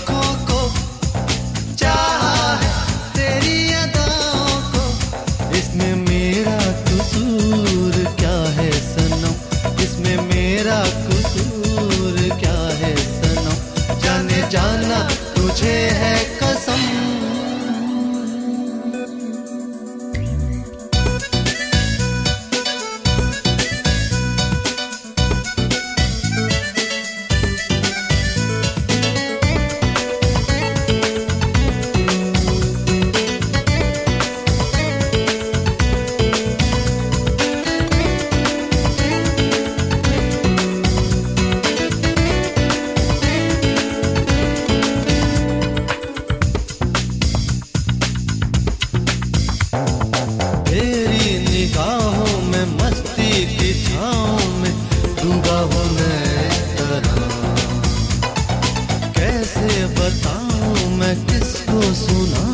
को है तेरी इसमें मेरा कसूर क्या है इसमें मेरा कसूर क्या है जाने जाना तुझे है कैसे बताऊँ मैं किसको सुना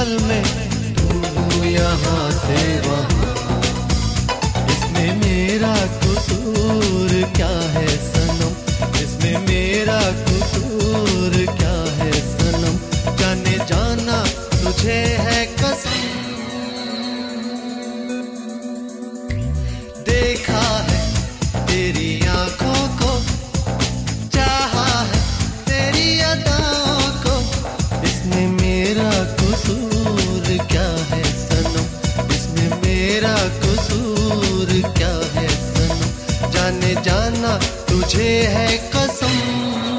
पल में तू यहाँ से वहाँ। इसमें मेरा कसूर जाना तुझे है कसम।